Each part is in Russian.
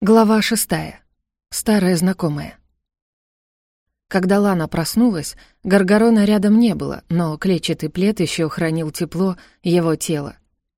Глава шестая. Старая знакомая. Когда Лана проснулась, Гаргорона рядом не было, но клетчатый плед еще хранил тепло его тела.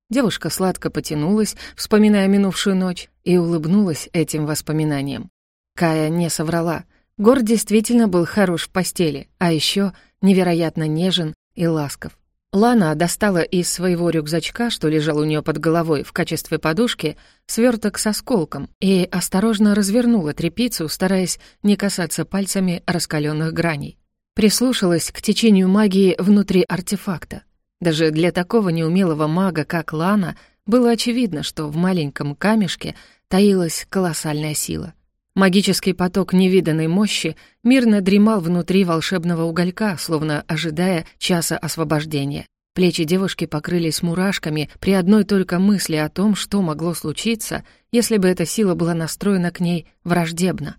Девушка сладко потянулась, вспоминая минувшую ночь, и улыбнулась этим воспоминаниям. Кая не соврала. Гор действительно был хорош в постели, а еще невероятно нежен и ласков. Лана достала из своего рюкзачка, что лежал у нее под головой в качестве подушки, сверток с осколком и осторожно развернула трепицу, стараясь не касаться пальцами раскаленных граней. Прислушалась к течению магии внутри артефакта. Даже для такого неумелого мага, как Лана, было очевидно, что в маленьком камешке таилась колоссальная сила. Магический поток невиданной мощи мирно дремал внутри волшебного уголька, словно ожидая часа освобождения. Плечи девушки покрылись мурашками при одной только мысли о том, что могло случиться, если бы эта сила была настроена к ней враждебно.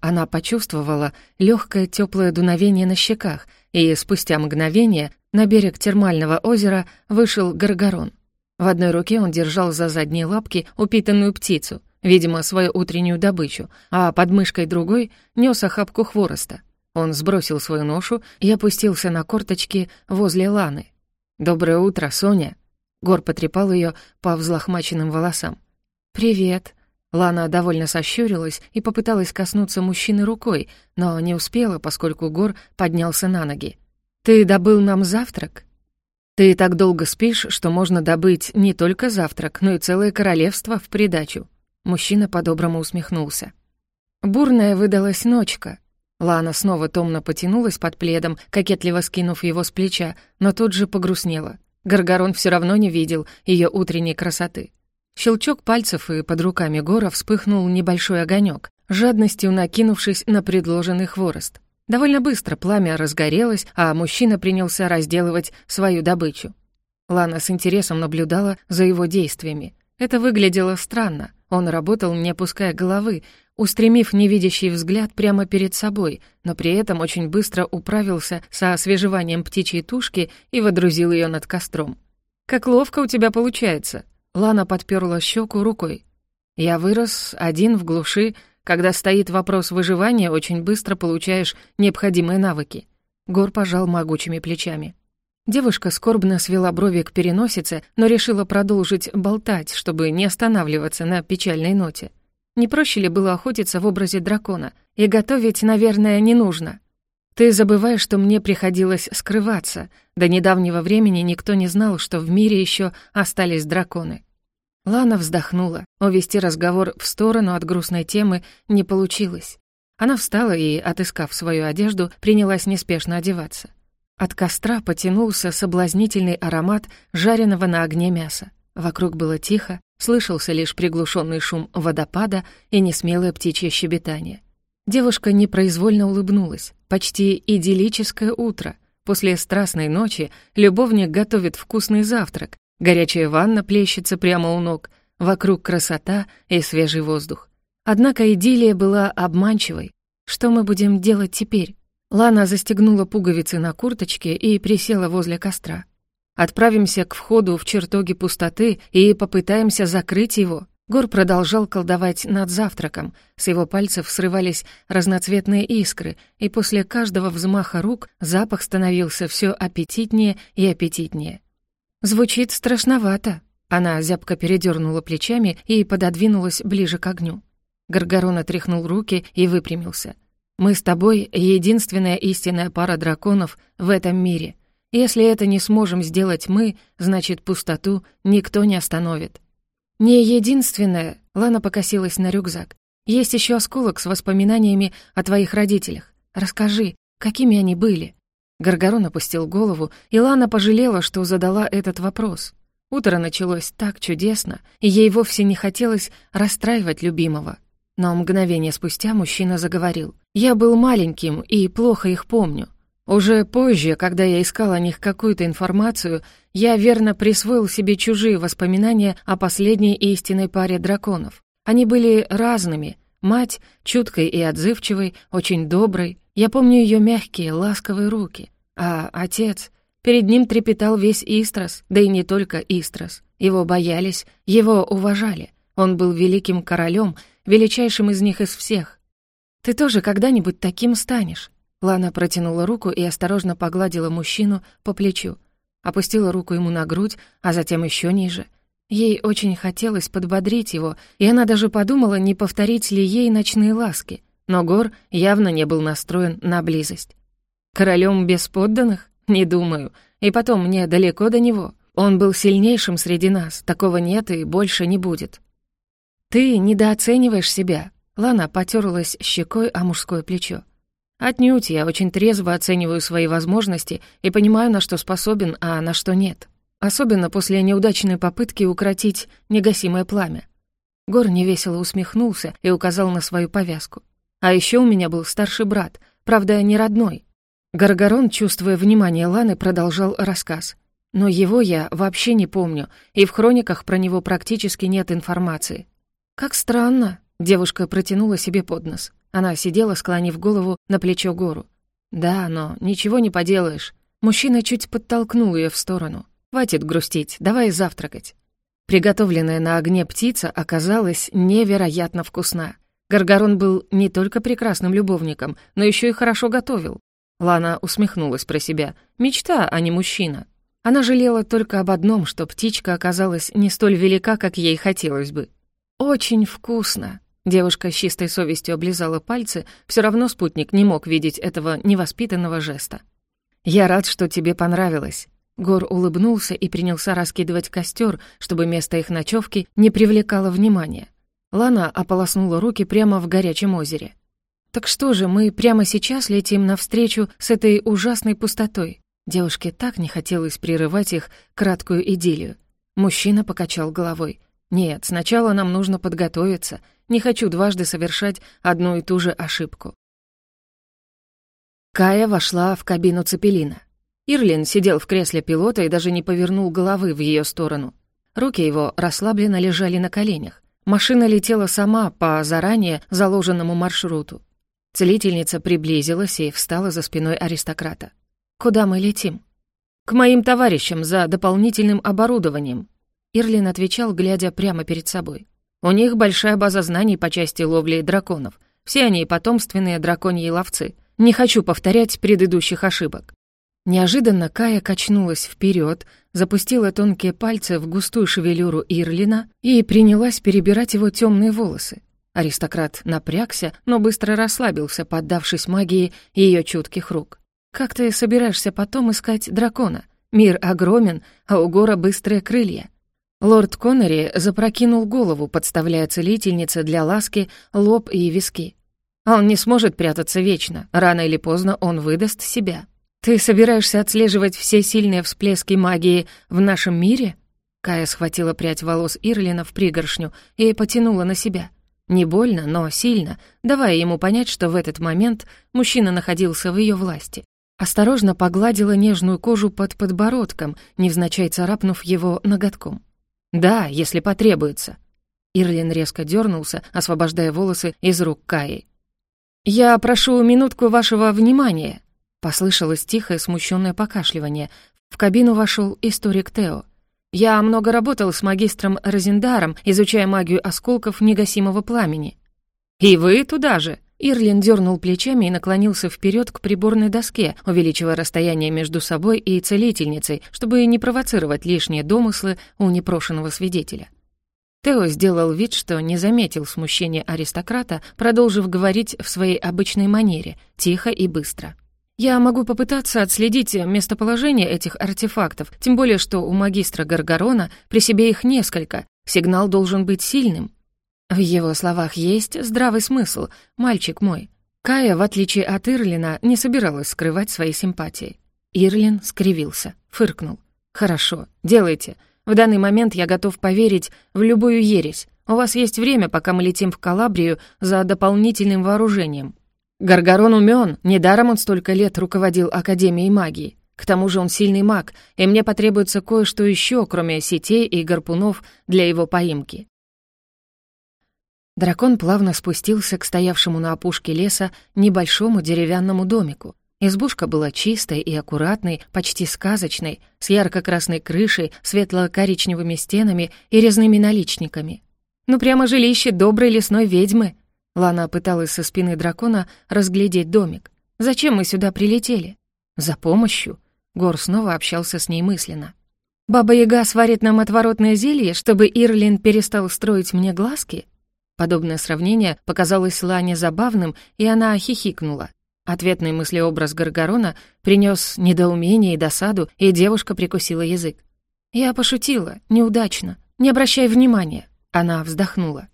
Она почувствовала легкое теплое дуновение на щеках, и спустя мгновение на берег термального озера вышел Гаргарон. В одной руке он держал за задние лапки упитанную птицу — видимо, свою утреннюю добычу, а под мышкой другой нес охапку хвороста. Он сбросил свою ношу и опустился на корточки возле Ланы. «Доброе утро, Соня!» Гор потрепал ее по взлохмаченным волосам. «Привет!» Лана довольно сощурилась и попыталась коснуться мужчины рукой, но не успела, поскольку Гор поднялся на ноги. «Ты добыл нам завтрак?» «Ты так долго спишь, что можно добыть не только завтрак, но и целое королевство в придачу», Мужчина по-доброму усмехнулся. Бурная выдалась ночка. Лана снова томно потянулась под пледом, кокетливо скинув его с плеча, но тут же погрустнела. Гаргорон все равно не видел ее утренней красоты. Щелчок пальцев и под руками Гора вспыхнул небольшой огонек, жадностью накинувшись на предложенный хворост. Довольно быстро пламя разгорелось, а мужчина принялся разделывать свою добычу. Лана с интересом наблюдала за его действиями. Это выглядело странно. Он работал, не опуская головы, устремив невидящий взгляд прямо перед собой, но при этом очень быстро управился со освежеванием птичьей тушки и водрузил ее над костром. «Как ловко у тебя получается!» Лана подперла щеку рукой. «Я вырос один в глуши. Когда стоит вопрос выживания, очень быстро получаешь необходимые навыки». Гор пожал могучими плечами. Девушка скорбно свела брови к переносице, но решила продолжить болтать, чтобы не останавливаться на печальной ноте. Не проще ли было охотиться в образе дракона? И готовить, наверное, не нужно. Ты забываешь, что мне приходилось скрываться. До недавнего времени никто не знал, что в мире еще остались драконы. Лана вздохнула. Увести разговор в сторону от грустной темы не получилось. Она встала и, отыскав свою одежду, принялась неспешно одеваться. От костра потянулся соблазнительный аромат жареного на огне мяса. Вокруг было тихо, слышался лишь приглушенный шум водопада и несмелое птичье щебетание. Девушка непроизвольно улыбнулась. Почти идиллическое утро. После страстной ночи любовник готовит вкусный завтрак. Горячая ванна плещется прямо у ног. Вокруг красота и свежий воздух. Однако идиллия была обманчивой. Что мы будем делать теперь? Лана застегнула пуговицы на курточке и присела возле костра. «Отправимся к входу в чертоги пустоты и попытаемся закрыть его». Гор продолжал колдовать над завтраком. С его пальцев срывались разноцветные искры, и после каждого взмаха рук запах становился все аппетитнее и аппетитнее. «Звучит страшновато». Она зябко передернула плечами и пододвинулась ближе к огню. Гаргорон отряхнул руки и выпрямился. Мы с тобой единственная истинная пара драконов в этом мире. Если это не сможем сделать мы, значит, пустоту никто не остановит. Не единственная, Лана покосилась на рюкзак. Есть еще осколок с воспоминаниями о твоих родителях. Расскажи, какими они были?» Гаргорон опустил голову, и Лана пожалела, что задала этот вопрос. Утро началось так чудесно, и ей вовсе не хотелось расстраивать любимого. Но мгновение спустя мужчина заговорил. «Я был маленьким и плохо их помню. Уже позже, когда я искал о них какую-то информацию, я верно присвоил себе чужие воспоминания о последней истинной паре драконов. Они были разными. Мать, чуткой и отзывчивой, очень доброй. Я помню ее мягкие, ласковые руки. А отец... Перед ним трепетал весь Истрас, да и не только Истрас. Его боялись, его уважали. Он был великим королем величайшим из них из всех. Ты тоже когда-нибудь таким станешь. Лана протянула руку и осторожно погладила мужчину по плечу. Опустила руку ему на грудь, а затем еще ниже. Ей очень хотелось подбодрить его, и она даже подумала, не повторить ли ей ночные ласки. Но Гор явно не был настроен на близость. Королем без подданных? Не думаю. И потом, мне далеко до него. Он был сильнейшим среди нас, такого нет и больше не будет. Ты недооцениваешь себя. Лана потерлась щекой о мужское плечо. Отнюдь я очень трезво оцениваю свои возможности и понимаю, на что способен, а на что нет. Особенно после неудачной попытки укротить негасимое пламя. Гор невесело усмехнулся и указал на свою повязку. А еще у меня был старший брат, правда, не родной. Гаргарон, чувствуя внимание Ланы, продолжал рассказ. Но его я вообще не помню, и в хрониках про него практически нет информации. «Как странно», — девушка протянула себе под нос. Она сидела, склонив голову на плечо гору. «Да, но ничего не поделаешь». Мужчина чуть подтолкнул ее в сторону. «Хватит грустить, давай завтракать». Приготовленная на огне птица оказалась невероятно вкусна. Гаргарон был не только прекрасным любовником, но еще и хорошо готовил. Лана усмехнулась про себя. Мечта, а не мужчина. Она жалела только об одном, что птичка оказалась не столь велика, как ей хотелось бы. «Очень вкусно», Девушка с чистой совестью облизала пальцы, все равно спутник не мог видеть этого невоспитанного жеста. «Я рад, что тебе понравилось». Гор улыбнулся и принялся раскидывать костер, чтобы место их ночевки не привлекало внимания. Лана ополоснула руки прямо в горячем озере. «Так что же, мы прямо сейчас летим навстречу с этой ужасной пустотой?» Девушке так не хотелось прерывать их краткую идиллию. Мужчина покачал головой. «Нет, сначала нам нужно подготовиться. Не хочу дважды совершать одну и ту же ошибку». Кая вошла в кабину Цепелина. Ирлин сидел в кресле пилота и даже не повернул головы в ее сторону. Руки его расслабленно лежали на коленях. Машина летела сама по заранее заложенному маршруту. Целительница приблизилась и встала за спиной аристократа. «Куда мы летим?» «К моим товарищам за дополнительным оборудованием», Ирлин отвечал, глядя прямо перед собой. «У них большая база знаний по части ловли драконов. Все они потомственные драконьи ловцы. Не хочу повторять предыдущих ошибок». Неожиданно Кая качнулась вперед, запустила тонкие пальцы в густую шевелюру Ирлина и принялась перебирать его темные волосы. Аристократ напрягся, но быстро расслабился, поддавшись магии ее чутких рук. «Как ты собираешься потом искать дракона? Мир огромен, а у гора быстрые крылья. Лорд Коннери запрокинул голову, подставляя целительнице для ласки лоб и виски. Он не сможет прятаться вечно, рано или поздно он выдаст себя. Ты собираешься отслеживать все сильные всплески магии в нашем мире? Кая схватила прядь волос Ирлина в пригоршню и потянула на себя. Не больно, но сильно, давая ему понять, что в этот момент мужчина находился в ее власти. Осторожно погладила нежную кожу под подбородком, невзначай царапнув его ноготком. «Да, если потребуется». Ирлин резко дернулся, освобождая волосы из рук Каи. «Я прошу минутку вашего внимания», — послышалось тихое смущенное покашливание. В кабину вошел историк Тео. «Я много работал с магистром Розендаром, изучая магию осколков негасимого пламени». «И вы туда же?» Ирлин дернул плечами и наклонился вперед к приборной доске, увеличивая расстояние между собой и целительницей, чтобы не провоцировать лишние домыслы у непрошенного свидетеля. Тео сделал вид, что не заметил смущения аристократа, продолжив говорить в своей обычной манере, тихо и быстро. «Я могу попытаться отследить местоположение этих артефактов, тем более что у магистра Гаргарона при себе их несколько. Сигнал должен быть сильным. В его словах есть здравый смысл, мальчик мой. Кая, в отличие от Ирлина, не собиралась скрывать свои симпатии. Ирлин скривился, фыркнул. «Хорошо, делайте. В данный момент я готов поверить в любую ересь. У вас есть время, пока мы летим в Калабрию за дополнительным вооружением. Гаргарон умён, недаром он столько лет руководил Академией магии. К тому же он сильный маг, и мне потребуется кое-что еще, кроме сетей и гарпунов для его поимки. Дракон плавно спустился к стоявшему на опушке леса небольшому деревянному домику. Избушка была чистой и аккуратной, почти сказочной, с ярко-красной крышей, светло-коричневыми стенами и резными наличниками. Ну прямо жилище доброй лесной ведьмы. Лана пыталась со спины дракона разглядеть домик. Зачем мы сюда прилетели? За помощью. Гор снова общался с ней мысленно. «Баба-яга сварит нам отворотное зелье, чтобы Ирлин перестал строить мне глазки?» Подобное сравнение показалось Лане забавным, и она хихикнула. Ответный мыслеобраз Гаргорона принес недоумение и досаду, и девушка прикусила язык. «Я пошутила, неудачно. Не обращай внимания». Она вздохнула.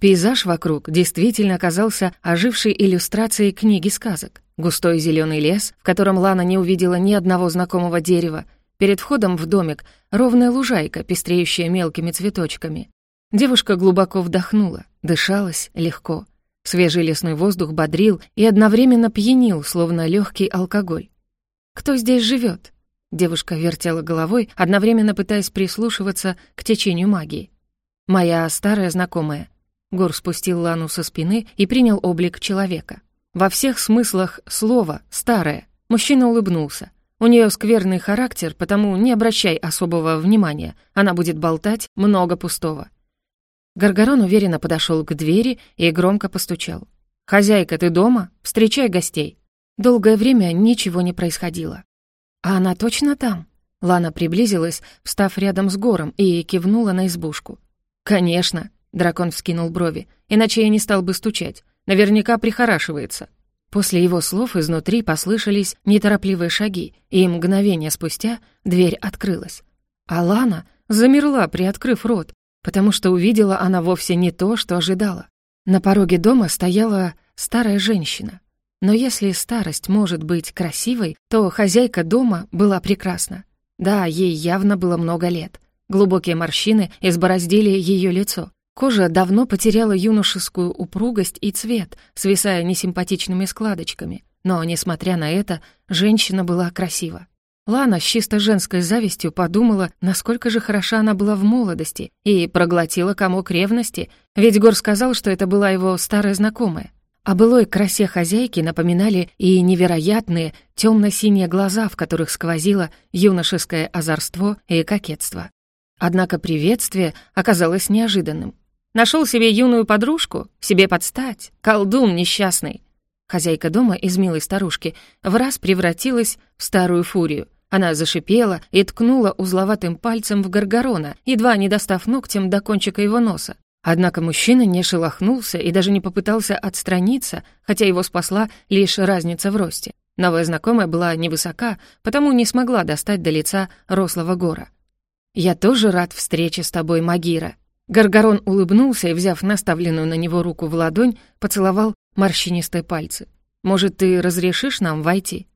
Пейзаж вокруг действительно оказался ожившей иллюстрацией книги сказок. Густой зеленый лес, в котором Лана не увидела ни одного знакомого дерева, перед входом в домик ровная лужайка, пестреющая мелкими цветочками. Девушка глубоко вдохнула, дышалась легко. Свежий лесной воздух бодрил и одновременно пьянил, словно легкий алкоголь. «Кто здесь живет? Девушка вертела головой, одновременно пытаясь прислушиваться к течению магии. «Моя старая знакомая». Гор спустил Лану со спины и принял облик человека. Во всех смыслах слова «старая». Мужчина улыбнулся. У нее скверный характер, потому не обращай особого внимания. Она будет болтать много пустого. Гаргарон уверенно подошел к двери и громко постучал. «Хозяйка, ты дома? Встречай гостей». Долгое время ничего не происходило. «А она точно там?» Лана приблизилась, встав рядом с гором, и кивнула на избушку. «Конечно», — дракон вскинул брови, «иначе я не стал бы стучать. Наверняка прихорашивается». После его слов изнутри послышались неторопливые шаги, и мгновение спустя дверь открылась. А Лана замерла, приоткрыв рот, потому что увидела она вовсе не то, что ожидала. На пороге дома стояла старая женщина. Но если старость может быть красивой, то хозяйка дома была прекрасна. Да, ей явно было много лет. Глубокие морщины избороздили ее лицо. Кожа давно потеряла юношескую упругость и цвет, свисая несимпатичными складочками. Но, несмотря на это, женщина была красива. Лана с чисто женской завистью подумала, насколько же хороша она была в молодости, и проглотила комок ревности, ведь Гор сказал, что это была его старая знакомая. О былой красе хозяйки напоминали и невероятные темно-синие глаза, в которых сквозило юношеское озорство и кокетство. Однако приветствие оказалось неожиданным. Нашел себе юную подружку, себе подстать, колдун несчастный. Хозяйка дома из милой старушки в раз превратилась в старую фурию. Она зашипела и ткнула узловатым пальцем в Гаргорона, едва не достав ногтем до кончика его носа. Однако мужчина не шелохнулся и даже не попытался отстраниться, хотя его спасла лишь разница в росте. Новая знакомая была невысока, потому не смогла достать до лица рослого гора. «Я тоже рад встрече с тобой, Магира». Гаргарон улыбнулся и, взяв наставленную на него руку в ладонь, поцеловал морщинистые пальцы. «Может, ты разрешишь нам войти?»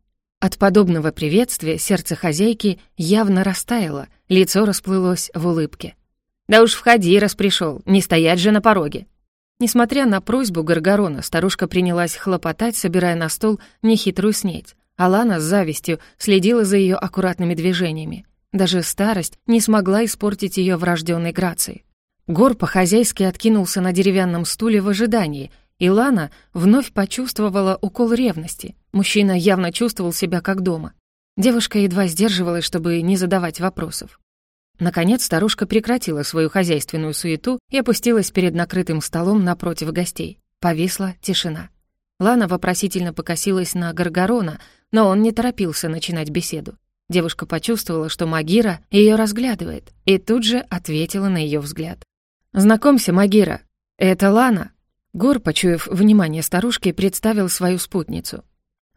От подобного приветствия сердце хозяйки явно растаяло, лицо расплылось в улыбке. «Да уж входи, раз пришел, не стоять же на пороге». Несмотря на просьбу Гаргорона, старушка принялась хлопотать, собирая на стол нехитрую снеть. Алана с завистью следила за ее аккуратными движениями. Даже старость не смогла испортить ее врожденной грации. Гор по-хозяйски откинулся на деревянном стуле в ожидании, и Лана вновь почувствовала укол ревности. Мужчина явно чувствовал себя как дома. Девушка едва сдерживалась, чтобы не задавать вопросов. Наконец старушка прекратила свою хозяйственную суету и опустилась перед накрытым столом напротив гостей. Повисла тишина. Лана вопросительно покосилась на Гаргорона, но он не торопился начинать беседу. Девушка почувствовала, что Магира ее разглядывает, и тут же ответила на ее взгляд. «Знакомься, Магира, это Лана». Гор, почуяв внимание старушки, представил свою спутницу.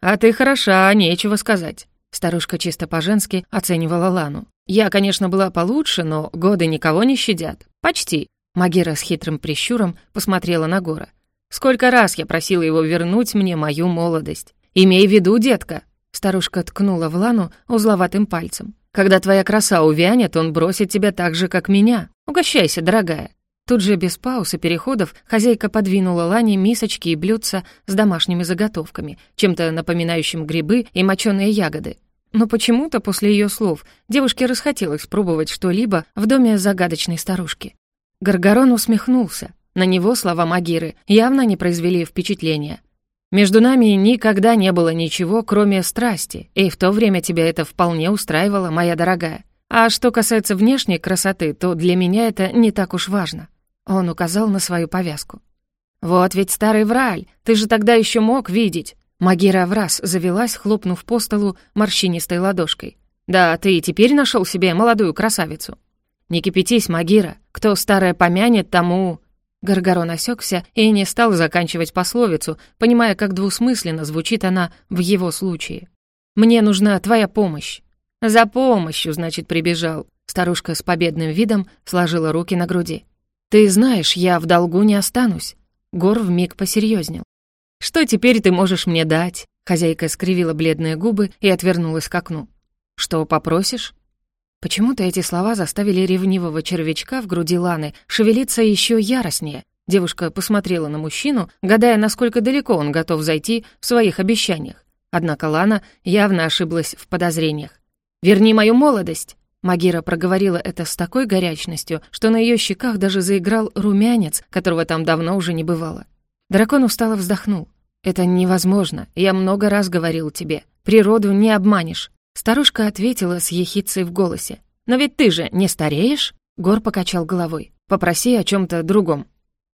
«А ты хороша, нечего сказать». Старушка чисто по-женски оценивала Лану. «Я, конечно, была получше, но годы никого не щадят. Почти». Магира с хитрым прищуром посмотрела на Гора. «Сколько раз я просила его вернуть мне мою молодость. Имей в виду, детка!» Старушка ткнула в Лану узловатым пальцем. «Когда твоя краса увянет, он бросит тебя так же, как меня. Угощайся, дорогая». Тут же без пауз и переходов хозяйка подвинула Лане мисочки и блюдца с домашними заготовками, чем-то напоминающим грибы и моченые ягоды. Но почему-то после ее слов девушке расхотелось пробовать что-либо в доме загадочной старушки. Гаргорон усмехнулся. На него слова Магиры явно не произвели впечатления. «Между нами никогда не было ничего, кроме страсти, и в то время тебя это вполне устраивало, моя дорогая. А что касается внешней красоты, то для меня это не так уж важно». Он указал на свою повязку. «Вот ведь старый враль, ты же тогда еще мог видеть!» Магира в раз завелась, хлопнув по столу морщинистой ладошкой. «Да, ты и теперь нашел себе молодую красавицу». «Не кипятись, Магира, кто старое помянет, тому...» Гаргарон осекся и не стал заканчивать пословицу, понимая, как двусмысленно звучит она в его случае. «Мне нужна твоя помощь». «За помощью, значит, прибежал». Старушка с победным видом сложила руки на груди. «Ты знаешь, я в долгу не останусь». Гор вмиг посерьезнел. «Что теперь ты можешь мне дать?» Хозяйка скривила бледные губы и отвернулась к окну. «Что попросишь?» Почему-то эти слова заставили ревнивого червячка в груди Ланы шевелиться еще яростнее. Девушка посмотрела на мужчину, гадая, насколько далеко он готов зайти в своих обещаниях. Однако Лана явно ошиблась в подозрениях. «Верни мою молодость!» Магира проговорила это с такой горячностью, что на ее щеках даже заиграл румянец, которого там давно уже не бывало. Дракон устало вздохнул. «Это невозможно. Я много раз говорил тебе. Природу не обманешь. Старушка ответила с ехицей в голосе. «Но ведь ты же не стареешь?» Гор покачал головой. «Попроси о чем то другом».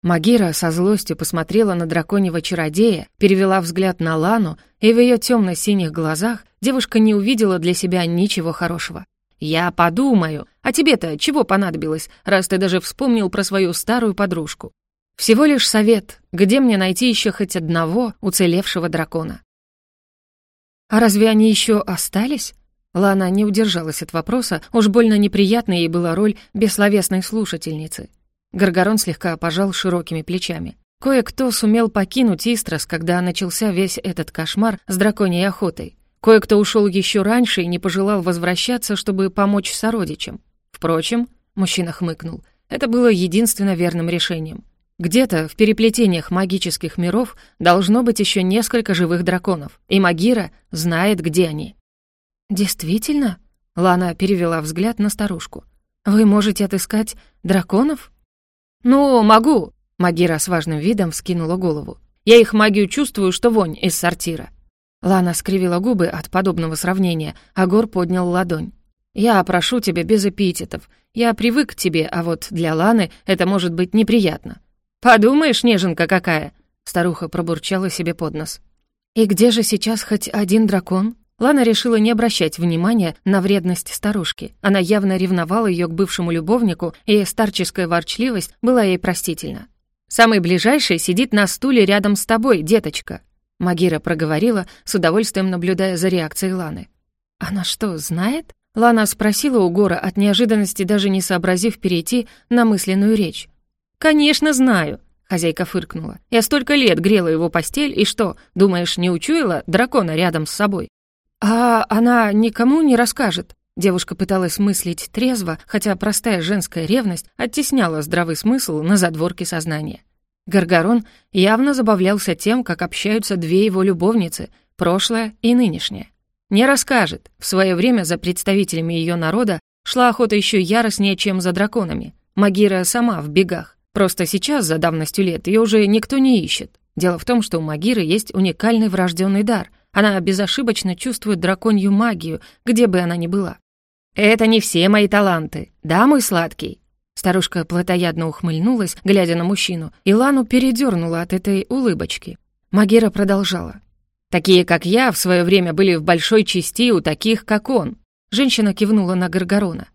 Магира со злостью посмотрела на драконьего чародея, перевела взгляд на Лану, и в ее темно синих глазах девушка не увидела для себя ничего хорошего. «Я подумаю. А тебе-то чего понадобилось, раз ты даже вспомнил про свою старую подружку?» «Всего лишь совет. Где мне найти еще хоть одного уцелевшего дракона?» «А разве они еще остались?» Лана не удержалась от вопроса, уж больно неприятной ей была роль бессловесной слушательницы. Гаргарон слегка пожал широкими плечами. Кое-кто сумел покинуть Истрас, когда начался весь этот кошмар с драконьей охотой. Кое-кто ушел еще раньше и не пожелал возвращаться, чтобы помочь сородичам. Впрочем, мужчина хмыкнул, это было единственно верным решением. Где-то в переплетениях магических миров должно быть еще несколько живых драконов, и Магира знает, где они. «Действительно?» — Лана перевела взгляд на старушку. «Вы можете отыскать драконов?» «Ну, могу!» — Магира с важным видом вскинула голову. «Я их магию чувствую, что вонь из сортира». Лана скривила губы от подобного сравнения, а Гор поднял ладонь. «Я прошу тебя без эпитетов. Я привык к тебе, а вот для Ланы это может быть неприятно. «Подумаешь, неженка какая!» Старуха пробурчала себе под нос. «И где же сейчас хоть один дракон?» Лана решила не обращать внимания на вредность старушки. Она явно ревновала ее к бывшему любовнику, и старческая ворчливость была ей простительна. «Самый ближайший сидит на стуле рядом с тобой, деточка», Магира проговорила, с удовольствием наблюдая за реакцией Ланы. «Она что, знает?» Лана спросила у Гора от неожиданности, даже не сообразив перейти на мысленную речь. «Конечно знаю», — хозяйка фыркнула. «Я столько лет грела его постель, и что, думаешь, не учуяла дракона рядом с собой?» «А она никому не расскажет?» Девушка пыталась мыслить трезво, хотя простая женская ревность оттесняла здравый смысл на задворке сознания. Гаргарон явно забавлялся тем, как общаются две его любовницы, прошлое и нынешнее. Не расскажет. В свое время за представителями ее народа шла охота еще яростнее, чем за драконами. Магира сама в бегах. Просто сейчас, за давностью лет, ее уже никто не ищет. Дело в том, что у Магиры есть уникальный врожденный дар. Она безошибочно чувствует драконью магию, где бы она ни была. «Это не все мои таланты, да, мой сладкий?» Старушка плотоядно ухмыльнулась, глядя на мужчину, и Лану передернула от этой улыбочки. Магира продолжала. «Такие, как я, в свое время были в большой части у таких, как он». Женщина кивнула на Гаргорона.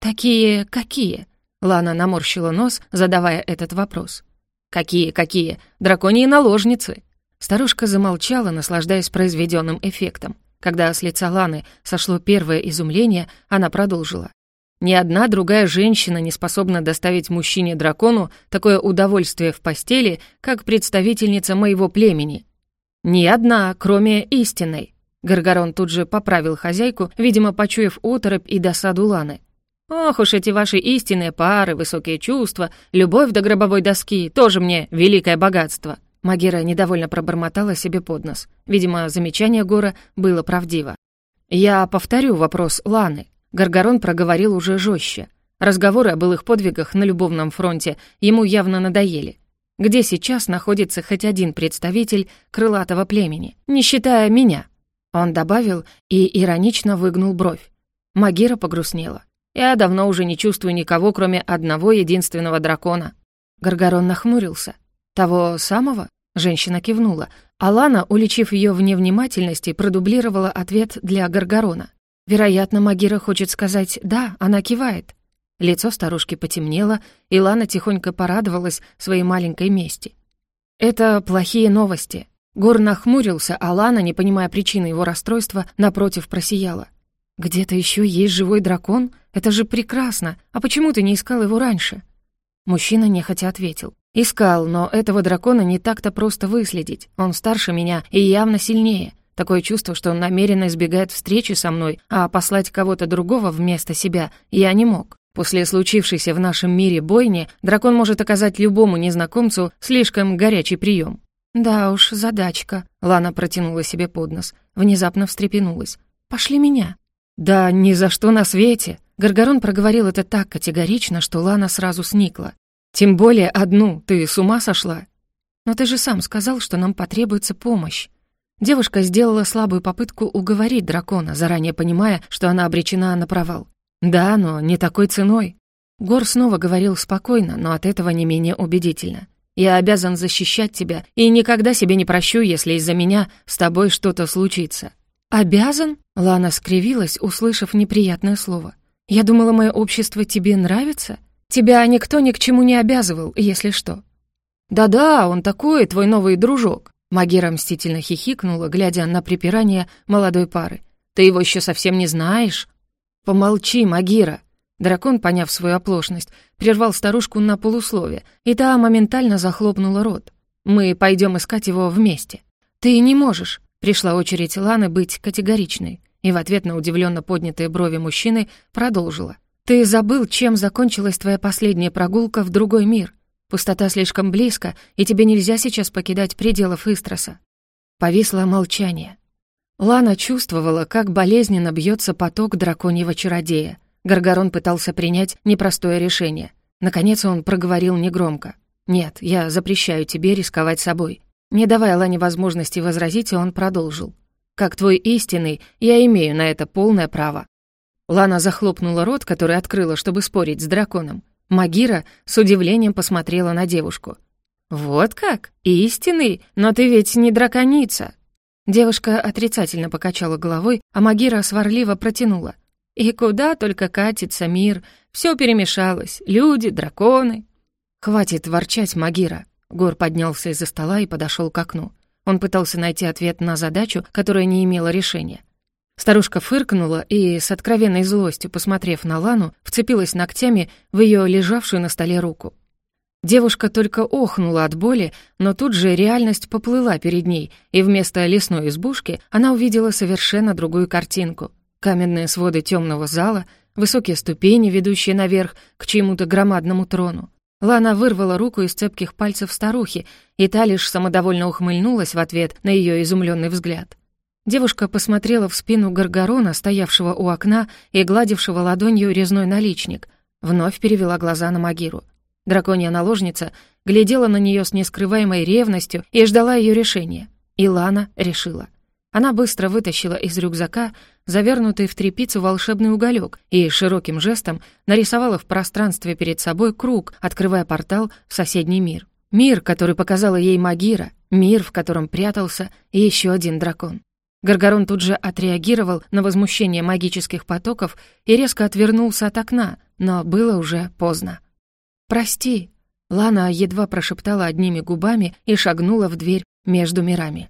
«Такие какие?» Лана наморщила нос, задавая этот вопрос. «Какие, какие? Драконьи наложницы!» Старушка замолчала, наслаждаясь произведенным эффектом. Когда с лица Ланы сошло первое изумление, она продолжила. «Ни одна другая женщина не способна доставить мужчине-дракону такое удовольствие в постели, как представительница моего племени. Ни одна, кроме истинной». Гаргарон тут же поправил хозяйку, видимо, почуяв оторопь и досаду Ланы. Ох уж эти ваши истинные пары, высокие чувства, любовь до гробовой доски, тоже мне великое богатство». Магира недовольно пробормотала себе под нос. Видимо, замечание Гора было правдиво. «Я повторю вопрос Ланы». Гаргарон проговорил уже жестче. Разговоры о былых подвигах на любовном фронте ему явно надоели. Где сейчас находится хоть один представитель крылатого племени, не считая меня? Он добавил и иронично выгнул бровь. Магира погрустнела. Я давно уже не чувствую никого, кроме одного единственного дракона. Гаргарон нахмурился. «Того самого?» Женщина кивнула, а Лана, уличив ее в невнимательности, продублировала ответ для Гаргарона. Вероятно, Магира хочет сказать «да», она кивает. Лицо старушки потемнело, и Лана тихонько порадовалась своей маленькой мести. «Это плохие новости». Гор нахмурился, а Лана, не понимая причины его расстройства, напротив просияла. «Где-то еще есть живой дракон? Это же прекрасно! А почему ты не искал его раньше?» Мужчина нехотя ответил. «Искал, но этого дракона не так-то просто выследить. Он старше меня и явно сильнее. Такое чувство, что он намеренно избегает встречи со мной, а послать кого-то другого вместо себя я не мог. После случившейся в нашем мире бойни дракон может оказать любому незнакомцу слишком горячий прием. «Да уж, задачка», — Лана протянула себе под нос, внезапно встрепенулась. «Пошли меня». «Да ни за что на свете!» Гаргарон проговорил это так категорично, что Лана сразу сникла. «Тем более одну, ты с ума сошла?» «Но ты же сам сказал, что нам потребуется помощь». Девушка сделала слабую попытку уговорить дракона, заранее понимая, что она обречена на провал. «Да, но не такой ценой». Гор снова говорил спокойно, но от этого не менее убедительно. «Я обязан защищать тебя и никогда себе не прощу, если из-за меня с тобой что-то случится». «Обязан?» — Лана скривилась, услышав неприятное слово. «Я думала, мое общество тебе нравится? Тебя никто ни к чему не обязывал, если что». «Да-да, он такой, твой новый дружок», — Магира мстительно хихикнула, глядя на припирание молодой пары. «Ты его еще совсем не знаешь?» «Помолчи, Магира!» Дракон, поняв свою оплошность, прервал старушку на полуслове, и та моментально захлопнула рот. «Мы пойдем искать его вместе». «Ты не можешь!» Пришла очередь Ланы быть категоричной и в ответ на удивленно поднятые брови мужчины продолжила. «Ты забыл, чем закончилась твоя последняя прогулка в другой мир. Пустота слишком близко, и тебе нельзя сейчас покидать пределов Истроса». Повисло молчание. Лана чувствовала, как болезненно бьется поток драконьего чародея. Гаргарон пытался принять непростое решение. Наконец он проговорил негромко. «Нет, я запрещаю тебе рисковать собой». Не давая Лане возможности возразить, он продолжил. Как твой истинный, я имею на это полное право». Лана захлопнула рот, который открыла, чтобы спорить с драконом. Магира с удивлением посмотрела на девушку. «Вот как? Истинный? Но ты ведь не драконица!» Девушка отрицательно покачала головой, а Магира сварливо протянула. «И куда только катится мир? Все перемешалось. Люди, драконы». «Хватит ворчать, Магира!» Гор поднялся из-за стола и подошел к окну. Он пытался найти ответ на задачу, которая не имела решения. Старушка фыркнула и, с откровенной злостью посмотрев на Лану, вцепилась ногтями в ее лежавшую на столе руку. Девушка только охнула от боли, но тут же реальность поплыла перед ней, и вместо лесной избушки она увидела совершенно другую картинку. Каменные своды темного зала, высокие ступени, ведущие наверх к чьему-то громадному трону. Лана вырвала руку из цепких пальцев старухи, и та лишь самодовольно ухмыльнулась в ответ на ее изумленный взгляд. Девушка посмотрела в спину Гаргарона, стоявшего у окна и гладившего ладонью резной наличник, вновь перевела глаза на Магиру. Драконья наложница глядела на нее с нескрываемой ревностью и ждала ее решения. И Лана решила. Она быстро вытащила из рюкзака завернутый в тряпицу волшебный уголек и широким жестом нарисовала в пространстве перед собой круг, открывая портал в соседний мир. Мир, который показала ей Магира, мир, в котором прятался еще один дракон. Гаргарон тут же отреагировал на возмущение магических потоков и резко отвернулся от окна, но было уже поздно. «Прости», — Лана едва прошептала одними губами и шагнула в дверь между мирами.